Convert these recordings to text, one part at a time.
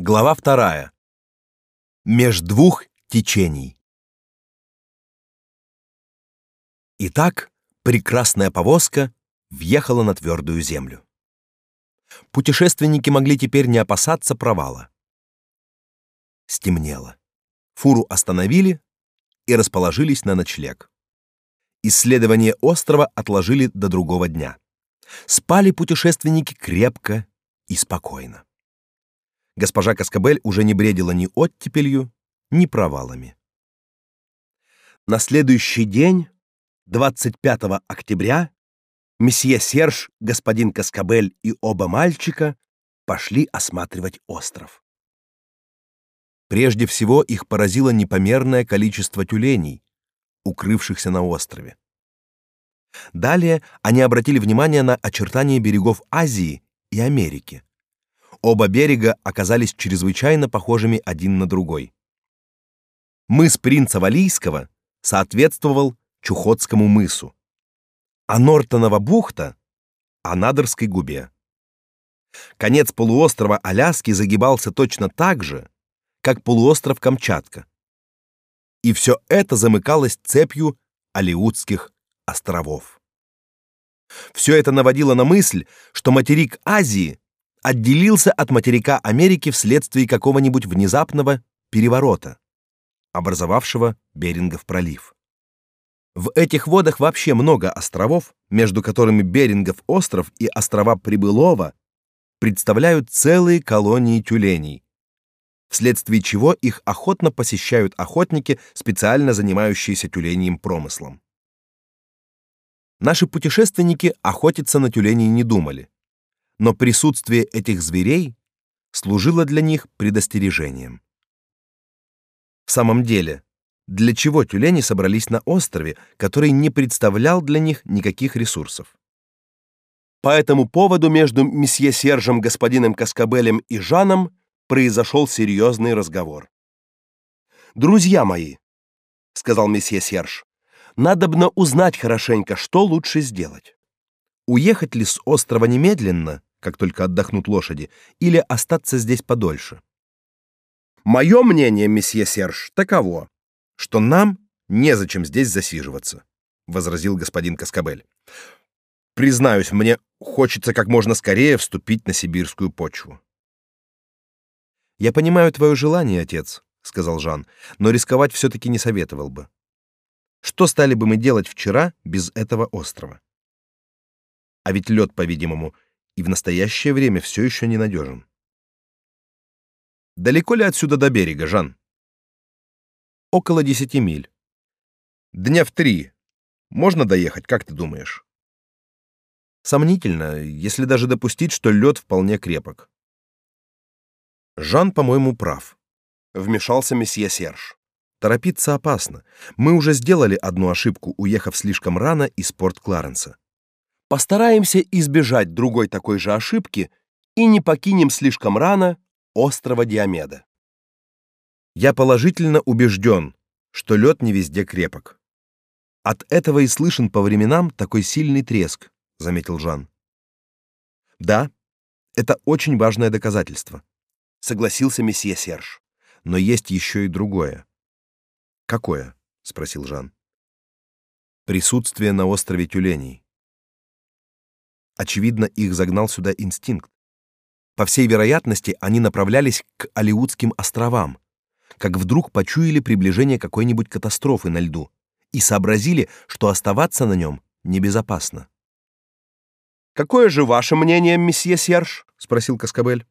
Глава вторая. Меж двух течений. Итак, прекрасная повозка въехала на твердую землю. Путешественники могли теперь не опасаться провала. Стемнело. Фуру остановили и расположились на ночлег. Исследование острова отложили до другого дня. Спали путешественники крепко и спокойно. Госпожа Каскабель уже не бредила ни оттепелью, ни провалами. На следующий день, 25 октября, месье Серж, господин Каскабель и оба мальчика пошли осматривать остров. Прежде всего их поразило непомерное количество тюленей, укрывшихся на острове. Далее они обратили внимание на очертания берегов Азии и Америки. Оба берега оказались чрезвычайно похожими один на другой. Мыс принца Валийского соответствовал Чухотскому мысу, а Нортонова бухта — Анадырской губе. Конец полуострова Аляски загибался точно так же, как полуостров Камчатка. И все это замыкалось цепью Алиутских островов. Все это наводило на мысль, что материк Азии отделился от материка Америки вследствие какого-нибудь внезапного переворота, образовавшего Берингов пролив. В этих водах вообще много островов, между которыми Берингов остров и острова Прибылова представляют целые колонии тюленей, вследствие чего их охотно посещают охотники, специально занимающиеся тюленьим промыслом. Наши путешественники охотиться на тюленей не думали но присутствие этих зверей служило для них предостережением. В самом деле, для чего тюлени собрались на острове, который не представлял для них никаких ресурсов? По этому поводу между месье Сержем, господином Каскабелем и Жаном произошел серьезный разговор. «Друзья мои», — сказал месье Серж, — «надобно узнать хорошенько, что лучше сделать. Уехать ли с острова немедленно как только отдохнут лошади, или остаться здесь подольше. Мое мнение, месье Серж, таково, что нам незачем здесь засиживаться, возразил господин Каскабель. Признаюсь, мне хочется как можно скорее вступить на сибирскую почву. Я понимаю твое желание, отец, сказал Жан, но рисковать все таки не советовал бы. Что стали бы мы делать вчера без этого острова? А ведь лед, по-видимому, и в настоящее время все еще ненадежен. Далеко ли отсюда до берега, Жан? Около десяти миль. Дня в три. Можно доехать, как ты думаешь? Сомнительно, если даже допустить, что лед вполне крепок. Жан, по-моему, прав. Вмешался месье Серж. Торопиться опасно. Мы уже сделали одну ошибку, уехав слишком рано из порт Кларенса. Постараемся избежать другой такой же ошибки и не покинем слишком рано острова Диомеда. Я положительно убежден, что лед не везде крепок. От этого и слышен по временам такой сильный треск, заметил Жан. Да, это очень важное доказательство, согласился месье Серж. Но есть еще и другое. Какое? спросил Жан. Присутствие на острове тюленей. Очевидно, их загнал сюда инстинкт. По всей вероятности, они направлялись к Алиутским островам, как вдруг почуяли приближение какой-нибудь катастрофы на льду и сообразили, что оставаться на нем небезопасно. «Какое же ваше мнение, месье Серж?» — спросил Каскабель.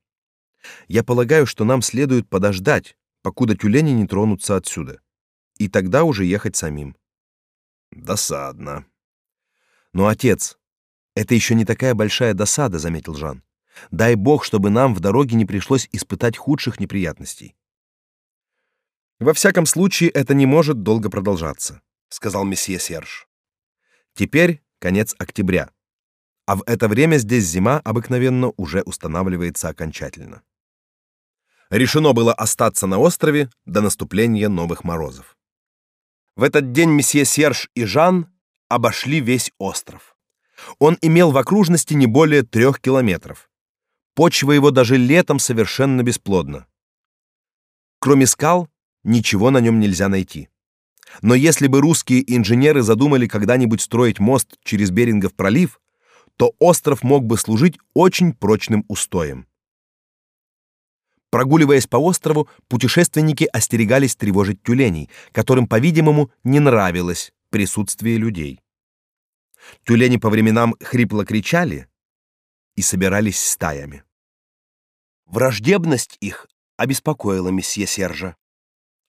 «Я полагаю, что нам следует подождать, покуда тюлени не тронутся отсюда, и тогда уже ехать самим». «Досадно». «Но, отец, это еще не такая большая досада, заметил Жан. Дай бог, чтобы нам в дороге не пришлось испытать худших неприятностей. Во всяком случае, это не может долго продолжаться, сказал месье Серж. Теперь конец октября. А в это время здесь зима обыкновенно уже устанавливается окончательно. Решено было остаться на острове до наступления новых морозов. В этот день месье Серж и Жан обошли весь остров. Он имел в окружности не более трех километров. Почва его даже летом совершенно бесплодна. Кроме скал, ничего на нем нельзя найти. Но если бы русские инженеры задумали когда-нибудь строить мост через Берингов пролив, то остров мог бы служить очень прочным устоем. Прогуливаясь по острову, путешественники остерегались тревожить тюленей, которым, по-видимому, не нравилось присутствие людей. Тюлени по временам хрипло кричали и собирались стаями. Враждебность их обеспокоила месье Сержа,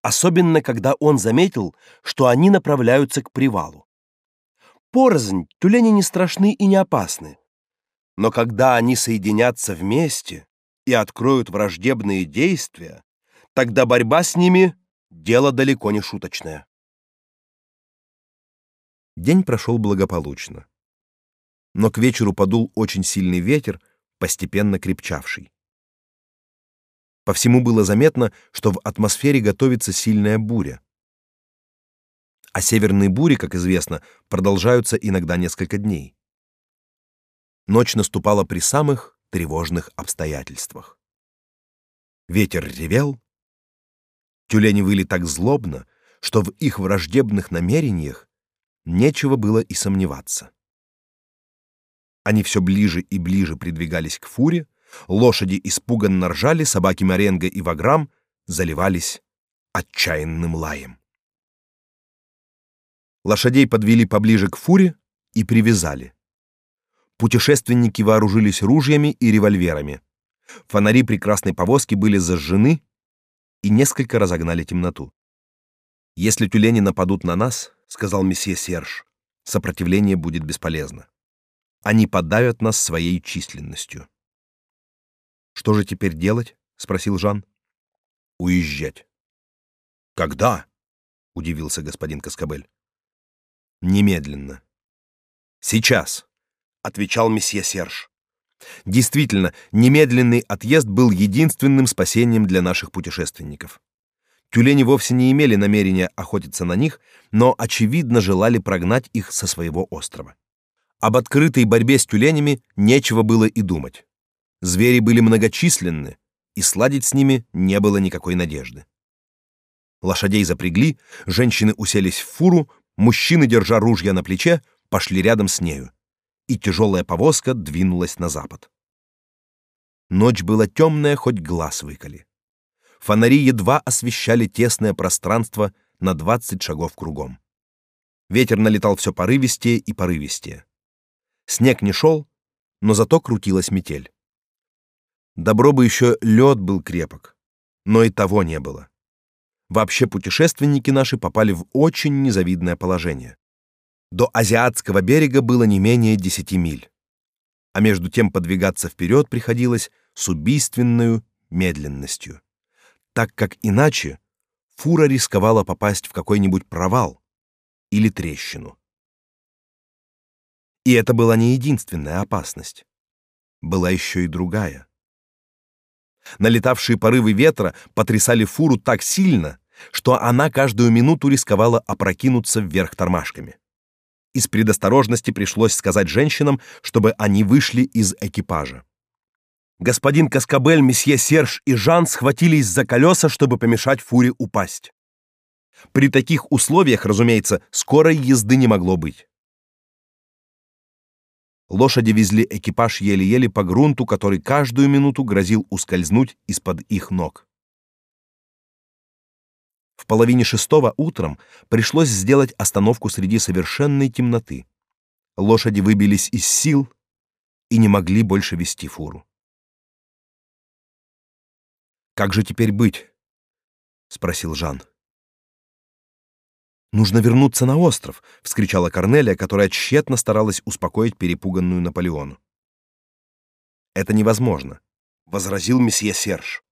особенно когда он заметил, что они направляются к привалу. Порознь тюлени не страшны и не опасны, но когда они соединятся вместе и откроют враждебные действия, тогда борьба с ними дело далеко не шуточное. День прошел благополучно. Но к вечеру подул очень сильный ветер, постепенно крепчавший. По всему было заметно, что в атмосфере готовится сильная буря. А северные бури, как известно, продолжаются иногда несколько дней. Ночь наступала при самых тревожных обстоятельствах. Ветер ревел, тюлени выли так злобно, что в их враждебных намерениях Нечего было и сомневаться. Они все ближе и ближе придвигались к фуре, лошади испуганно ржали, собаки Маренго и Ваграм заливались отчаянным лаем. Лошадей подвели поближе к фуре и привязали. Путешественники вооружились ружьями и револьверами. Фонари прекрасной повозки были зажжены и несколько разогнали темноту. Если тюлени нападут на нас, сказал месье Серж, сопротивление будет бесполезно. Они подавят нас своей численностью. Что же теперь делать? спросил Жан. Уезжать. Когда? удивился господин Каскабель. Немедленно. Сейчас, отвечал месье Серж. Действительно, немедленный отъезд был единственным спасением для наших путешественников. Тюлени вовсе не имели намерения охотиться на них, но очевидно желали прогнать их со своего острова. Об открытой борьбе с тюленями нечего было и думать. Звери были многочисленны, и сладить с ними не было никакой надежды. Лошадей запрягли, женщины уселись в фуру, мужчины, держа ружья на плече, пошли рядом с нею, и тяжелая повозка двинулась на запад. Ночь была темная, хоть глаз выколи. Фонари едва освещали тесное пространство на 20 шагов кругом. Ветер налетал все порывистее и порывистее. Снег не шел, но зато крутилась метель. Добро бы еще лед был крепок, но и того не было. Вообще путешественники наши попали в очень незавидное положение. До азиатского берега было не менее 10 миль. А между тем подвигаться вперед приходилось с убийственной медленностью так как иначе фура рисковала попасть в какой-нибудь провал или трещину. И это была не единственная опасность. Была еще и другая. Налетавшие порывы ветра потрясали фуру так сильно, что она каждую минуту рисковала опрокинуться вверх тормашками. Из предосторожности пришлось сказать женщинам, чтобы они вышли из экипажа. Господин Каскабель, месье Серж и Жан схватились за колеса, чтобы помешать фуре упасть. При таких условиях, разумеется, скорой езды не могло быть. Лошади везли экипаж еле-еле по грунту, который каждую минуту грозил ускользнуть из-под их ног. В половине шестого утром пришлось сделать остановку среди совершенной темноты. Лошади выбились из сил и не могли больше вести фуру. Как же теперь быть? спросил Жан. Нужно вернуться на остров, вскричала Корнелия, которая тщетно старалась успокоить перепуганную Наполеону. Это невозможно, возразил месье Серж.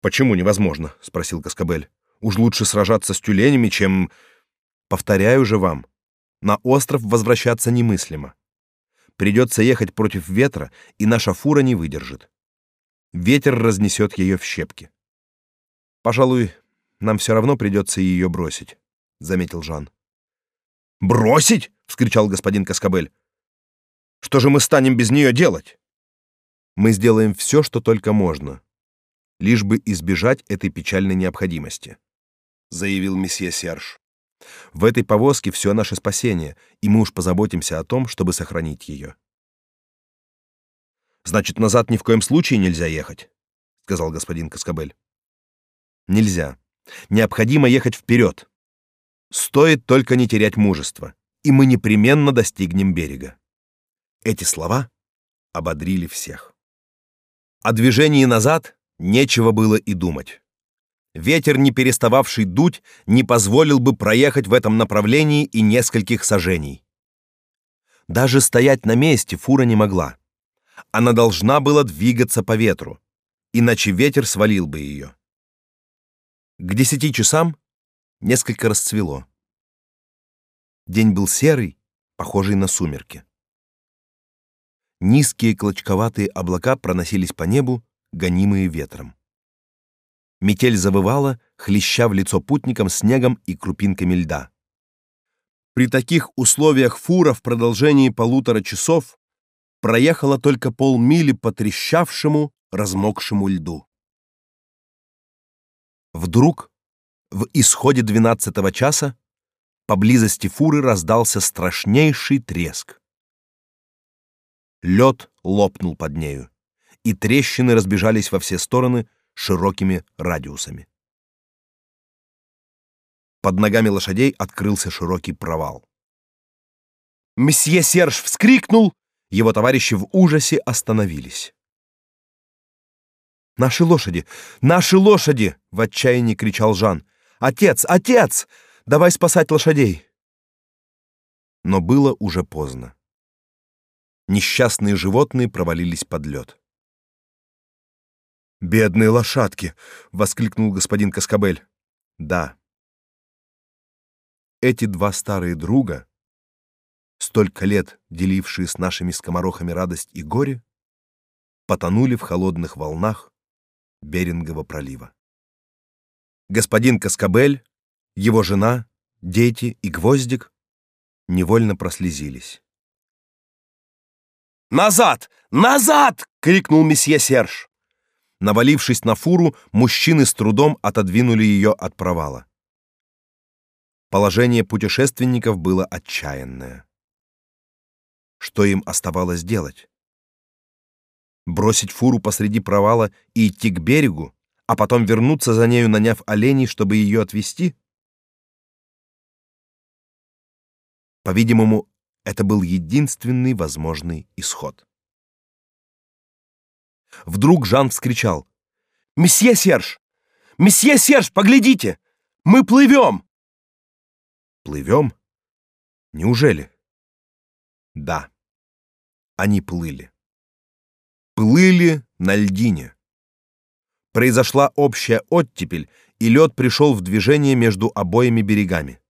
Почему невозможно? спросил Каскабель. Уж лучше сражаться с тюленями, чем повторяю же вам, на остров возвращаться немыслимо. Придется ехать против ветра, и наша фура не выдержит ветер разнесет ее в щепки. Пожалуй, нам все равно придется ее бросить, заметил Жан. Бросить? вскричал господин Каскабель. Что же мы станем без нее делать? Мы сделаем все, что только можно. лишь бы избежать этой печальной необходимости, заявил месье Серж. В этой повозке все наше спасение, и мы уж позаботимся о том, чтобы сохранить ее. Значит, назад ни в коем случае нельзя ехать, сказал господин Каскабель. Нельзя. Необходимо ехать вперед. Стоит только не терять мужества, и мы непременно достигнем берега. Эти слова ободрили всех. О движении назад нечего было и думать. Ветер, не перестававший дуть, не позволил бы проехать в этом направлении и нескольких сажений. Даже стоять на месте фура не могла. Она должна была двигаться по ветру, иначе ветер свалил бы ее. К десяти часам несколько расцвело. День был серый, похожий на сумерки. Низкие клочковатые облака проносились по небу, гонимые ветром. Метель завывала, хлеща в лицо путникам снегом и крупинками льда. При таких условиях фура в продолжении полутора часов проехала только полмили по трещавшему, размокшему льду. Вдруг, в исходе двенадцатого часа, поблизости фуры раздался страшнейший треск. Лед лопнул под нею, и трещины разбежались во все стороны широкими радиусами. Под ногами лошадей открылся широкий провал. Месье Серж вскрикнул его товарищи в ужасе остановились. «Наши лошади! Наши лошади!» — в отчаянии кричал Жан. «Отец! Отец! Давай спасать лошадей!» Но было уже поздно. Несчастные животные провалились под лед. «Бедные лошадки!» — воскликнул господин Каскабель. «Да». Эти два старые друга столько лет делившие с нашими скоморохами радость и горе, потонули в холодных волнах Берингового пролива. Господин Каскабель, его жена, дети и Гвоздик невольно прослезились. «Назад! Назад!» — крикнул месье Серж. Навалившись на фуру, мужчины с трудом отодвинули ее от провала. Положение путешественников было отчаянное. Что им оставалось делать? Бросить фуру посреди провала и идти к берегу, а потом вернуться за нею, наняв оленей, чтобы ее отвезти? По-видимому, это был единственный возможный исход. Вдруг Жан вскричал: "Месье Серж! Месье Серж, поглядите! Мы плывем!» Плывем? Неужели? Да. Они плыли. Плыли на льдине. Произошла общая оттепель, и лед пришел в движение между обоими берегами.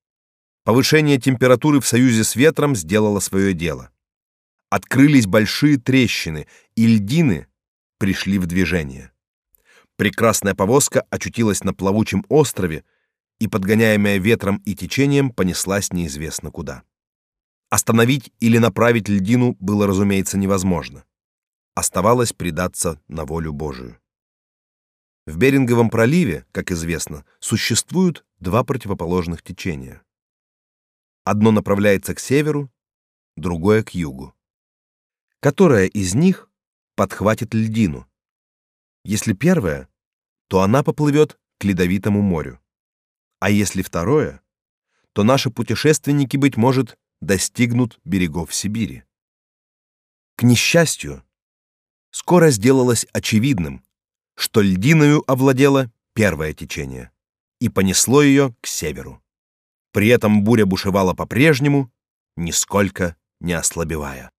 Повышение температуры в союзе с ветром сделало свое дело. Открылись большие трещины, и льдины пришли в движение. Прекрасная повозка очутилась на плавучем острове и, подгоняемая ветром и течением, понеслась неизвестно куда. Остановить или направить льдину было, разумеется, невозможно. Оставалось предаться на волю Божию. В Беринговом проливе, как известно, существуют два противоположных течения. Одно направляется к северу, другое к югу. Которое из них подхватит льдину? Если первое, то она поплывет к ледовитому морю. А если второе, то наши путешественники быть может достигнут берегов Сибири. К несчастью, скоро сделалось очевидным, что льдиною овладело первое течение и понесло ее к северу. При этом буря бушевала по-прежнему, нисколько не ослабевая.